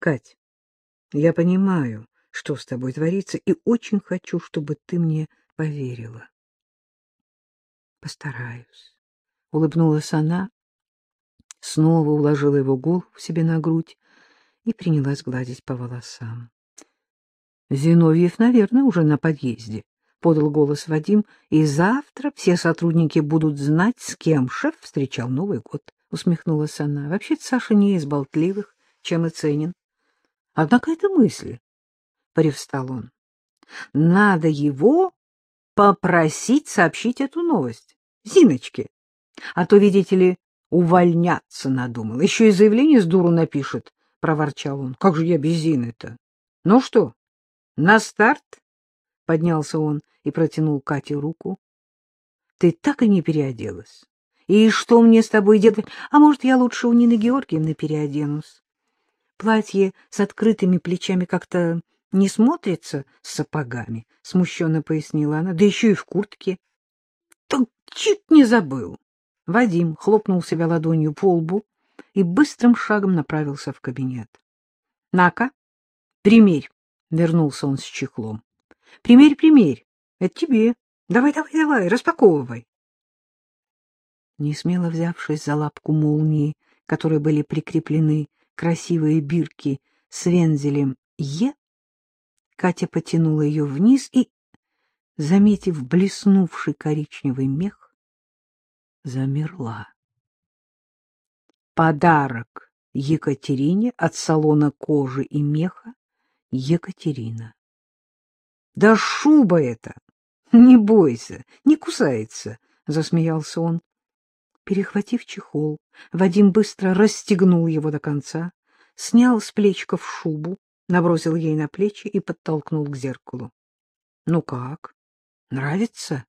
Кать, я понимаю, что с тобой творится, и очень хочу, чтобы ты мне поверила. Постараюсь, — улыбнулась она, снова уложила его голову себе на грудь и принялась гладить по волосам. Зиновьев, наверное, уже на подъезде, — подал голос Вадим, — и завтра все сотрудники будут знать, с кем шеф встречал Новый год, — усмехнулась она. Вообще-то Саша не из болтливых, чем и ценен. Однако это мысль, — привстал он. Надо его попросить сообщить эту новость Зиночке. А то, видите ли, увольняться надумал. Еще и заявление с дуру напишет, — проворчал он. — Как же я без Зины-то? — Ну что, на старт? — поднялся он и протянул Кате руку. — Ты так и не переоделась. И что мне с тобой делать? А может, я лучше у Нины Георгиевны переоденусь? Платье с открытыми плечами как-то не смотрится с сапогами, — смущенно пояснила она, — да еще и в куртке. — Так чуть не забыл. Вадим хлопнул себя ладонью по лбу и быстрым шагом направился в кабинет. — На-ка, примерь, — вернулся он с чехлом. — Примерь, примерь, это тебе. Давай, давай, давай, распаковывай. Не смело взявшись за лапку молнии, которые были прикреплены красивые бирки с вензелем «Е», Катя потянула ее вниз и, заметив блеснувший коричневый мех, замерла. Подарок Екатерине от салона кожи и меха Екатерина. — Да шуба это! Не бойся, не кусается, — засмеялся он. Перехватив чехол, Вадим быстро расстегнул его до конца, снял с плечиков шубу, набросил ей на плечи и подтолкнул к зеркалу. — Ну как? Нравится?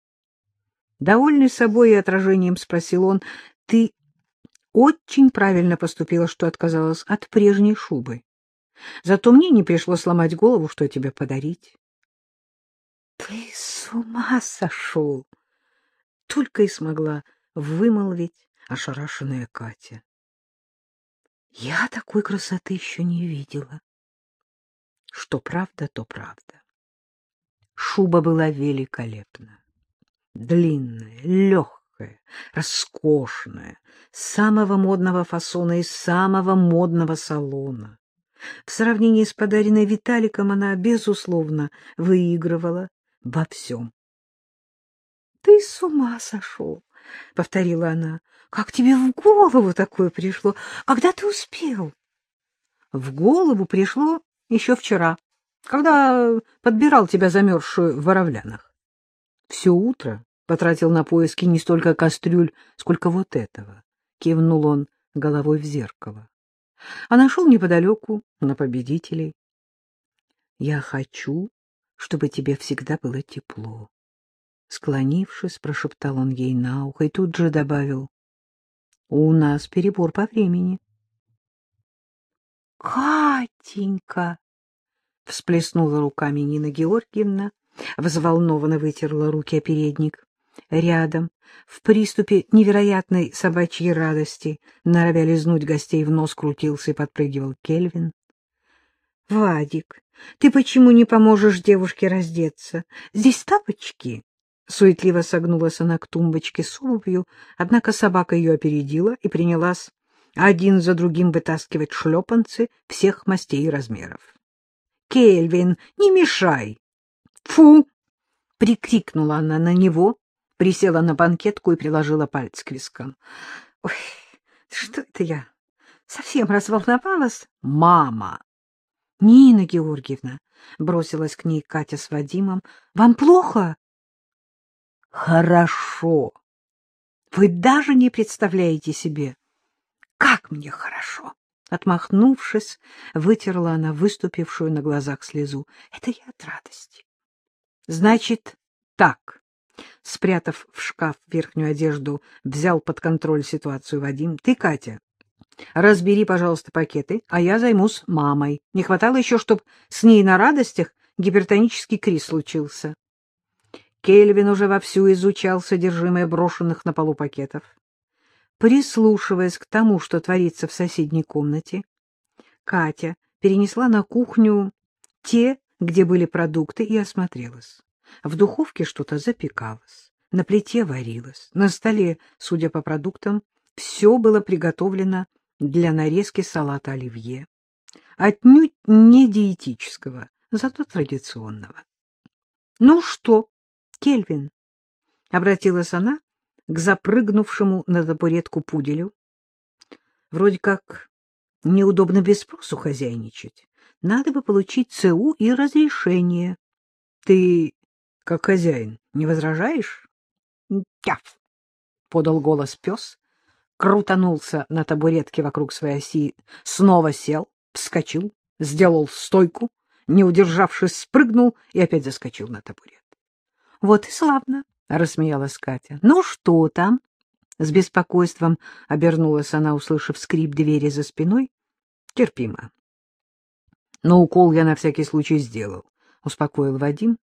Довольный собой и отражением спросил он. — Ты очень правильно поступила, что отказалась от прежней шубы. Зато мне не пришлось сломать голову, что тебе подарить. — Ты с ума сошел! Только и смогла вымолвить ошарашенная Катя. Я такой красоты еще не видела. Что правда, то правда. Шуба была великолепна. Длинная, легкая, роскошная, самого модного фасона и самого модного салона. В сравнении с подаренной Виталиком она, безусловно, выигрывала во всем. — Ты с ума сошел! — повторила она. — Как тебе в голову такое пришло? Когда ты успел? — В голову пришло еще вчера, когда подбирал тебя замерзшую в Воровлянах. Все утро потратил на поиски не столько кастрюль, сколько вот этого. Кивнул он головой в зеркало. А нашел неподалеку на победителей. Я хочу, чтобы тебе всегда было тепло. Склонившись, прошептал он ей на ухо и тут же добавил. — У нас перебор по времени. — Катенька! — всплеснула руками Нина Георгиевна, взволнованно вытерла руки о передник. Рядом, в приступе невероятной собачьей радости, норовя лизнуть гостей в нос, крутился и подпрыгивал Кельвин. — Вадик, ты почему не поможешь девушке раздеться? Здесь тапочки. Суетливо согнулась она к тумбочке с обувью, однако собака ее опередила и принялась один за другим вытаскивать шлепанцы всех мастей и размеров. — Кельвин, не мешай! — Фу! — прикрикнула она на него, присела на банкетку и приложила палец к вискам. — Ой, что это я? Совсем разволновалась? — Мама! — Нина Георгиевна! — бросилась к ней Катя с Вадимом. — Вам плохо? Хорошо. Вы даже не представляете себе, как мне хорошо. Отмахнувшись, вытерла она выступившую на глазах слезу. Это я от радости. Значит, так. Спрятав в шкаф верхнюю одежду, взял под контроль ситуацию Вадим. Ты, Катя, разбери, пожалуйста, пакеты, а я займусь мамой. Не хватало еще, чтобы с ней на радостях гипертонический криз случился. Кельвин уже вовсю изучал содержимое брошенных на полу пакетов. Прислушиваясь к тому, что творится в соседней комнате, Катя перенесла на кухню те, где были продукты, и осмотрелась. В духовке что-то запекалось, на плите варилось, на столе, судя по продуктам, все было приготовлено для нарезки салата оливье. Отнюдь не диетического, зато традиционного. — Ну что, Кельвин? — обратилась она к запрыгнувшему на табуретку пуделю. Вроде как неудобно без спросу хозяйничать. Надо бы получить ЦУ и разрешение. Ты, как хозяин, не возражаешь? — Тяф! — подал голос пес, крутанулся на табуретке вокруг своей оси, снова сел, вскочил, сделал стойку, не удержавшись, спрыгнул и опять заскочил на табурет. — Вот и славно! — рассмеялась Катя. — Ну что там? С беспокойством обернулась она, услышав скрип двери за спиной. — Терпимо. — Но укол я на всякий случай сделал, — успокоил Вадим.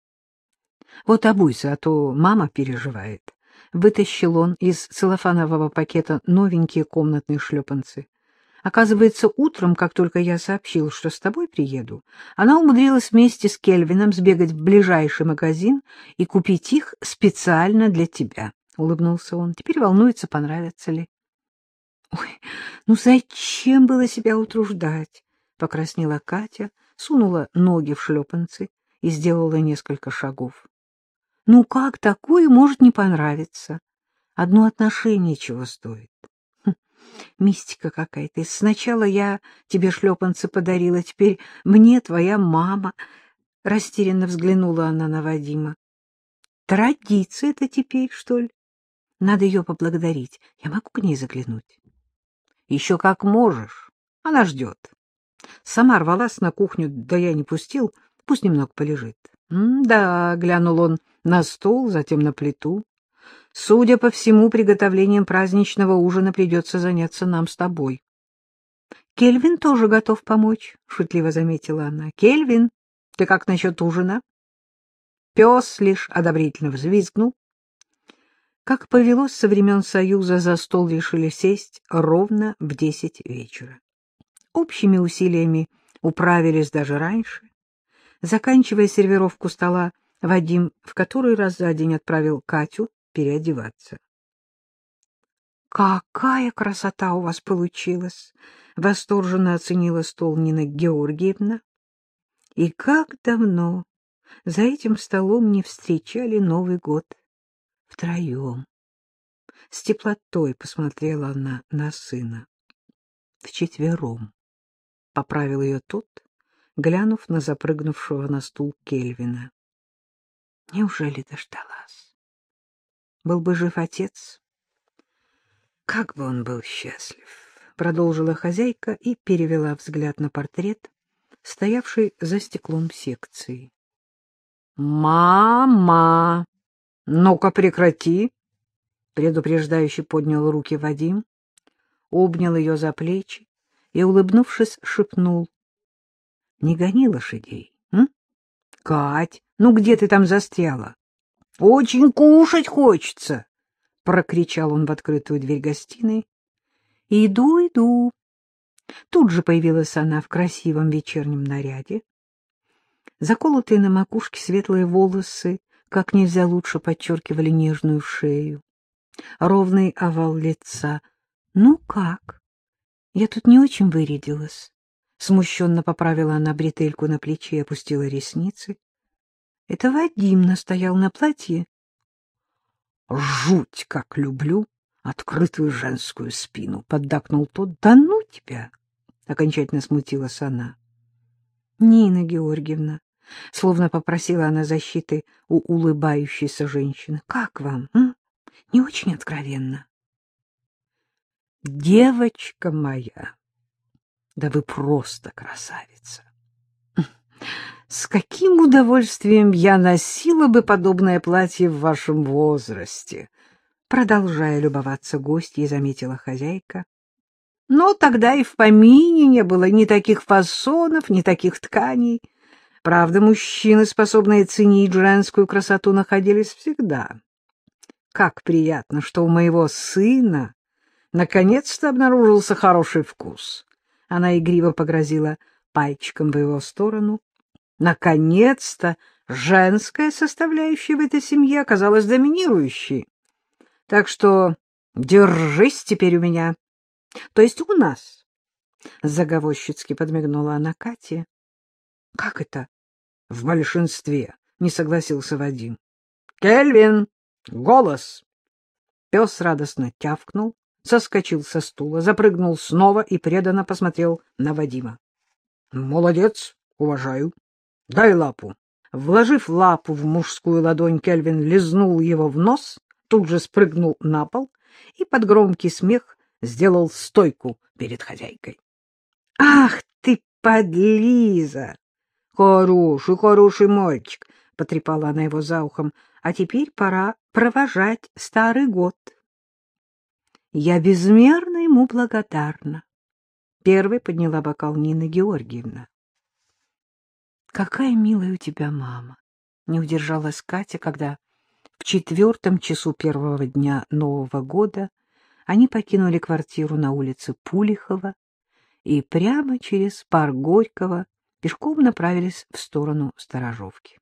— Вот обуйся, а то мама переживает. Вытащил он из целлофанового пакета новенькие комнатные шлепанцы. Оказывается, утром, как только я сообщил, что с тобой приеду, она умудрилась вместе с Кельвином сбегать в ближайший магазин и купить их специально для тебя. — улыбнулся он. — Теперь волнуется, понравится ли. — Ой, ну зачем было себя утруждать? — покраснела Катя, сунула ноги в шлепанцы и сделала несколько шагов. — Ну как такое может не понравиться? Одно отношение чего стоит? Мистика какая-то. Сначала я тебе шлепанцы подарила, теперь мне твоя мама. Растерянно взглянула она на Вадима. Традиция это теперь, что ли? Надо ее поблагодарить. Я могу к ней заглянуть? — Еще как можешь. Она ждет. Сама рвалась на кухню, да я не пустил. Пусть немного полежит. — Да, — глянул он на стол, затем на плиту. — Судя по всему, приготовлением праздничного ужина придется заняться нам с тобой. — Кельвин тоже готов помочь, — шутливо заметила она. — Кельвин, ты как насчет ужина? Пес лишь одобрительно взвизгнул. Как повелось со времен Союза, за стол решили сесть ровно в десять вечера. Общими усилиями управились даже раньше. Заканчивая сервировку стола, Вадим в который раз за день отправил Катю переодеваться. — Какая красота у вас получилась! — восторженно оценила стол Нина Георгиевна. — И как давно за этим столом не встречали Новый год! — Втроем. С теплотой посмотрела она на сына. Вчетвером. Поправил ее тот, глянув на запрыгнувшего на стул Кельвина. Неужели дождалась? Был бы жив отец, как бы он был счастлив, продолжила хозяйка и перевела взгляд на портрет, стоявший за стеклом секции. «Мама!» — Ну-ка, прекрати! — предупреждающе поднял руки Вадим, обнял ее за плечи и, улыбнувшись, шепнул. — Не гони лошадей, м? — Кать, ну где ты там застряла? — Очень кушать хочется! — прокричал он в открытую дверь гостиной. — Иду, иду. Тут же появилась она в красивом вечернем наряде. Заколотые на макушке светлые волосы как нельзя лучше подчеркивали нежную шею, ровный овал лица. «Ну как? Я тут не очень вырядилась». Смущенно поправила она бретельку на плече и опустила ресницы. Это Вадим настоял на платье. «Жуть, как люблю открытую женскую спину!» — поддакнул тот. «Да ну тебя!» — окончательно смутилась она. «Нина Георгиевна, Словно попросила она защиты у улыбающейся женщины. — Как вам? М? Не очень откровенно. — Девочка моя, да вы просто красавица! С каким удовольствием я носила бы подобное платье в вашем возрасте! Продолжая любоваться гостьей, заметила хозяйка. Но тогда и в помине не было ни таких фасонов, ни таких тканей. Правда, мужчины, способные ценить женскую красоту, находились всегда. Как приятно, что у моего сына наконец-то обнаружился хороший вкус. Она игриво погрозила пальчиком в его сторону. Наконец-то женская составляющая в этой семье оказалась доминирующей. Так что держись теперь у меня. То есть у нас. Заговорщицки подмигнула она Кате. — Как это? — В большинстве, — не согласился Вадим. — Кельвин! Голос! Пес радостно тявкнул, соскочил со стула, запрыгнул снова и преданно посмотрел на Вадима. — Молодец, уважаю. Дай лапу. Вложив лапу в мужскую ладонь, Кельвин лизнул его в нос, тут же спрыгнул на пол и под громкий смех сделал стойку перед хозяйкой. — Ах ты, подлиза! Хороший, хороший мальчик! — потрепала она его за ухом. — А теперь пора провожать старый год. Я безмерно ему благодарна. Первой подняла бокал Нина Георгиевна. — Какая милая у тебя мама! — не удержалась Катя, когда в четвертом часу первого дня Нового года они покинули квартиру на улице Пулихова и прямо через парк Горького пешком направились в сторону Сторожовки.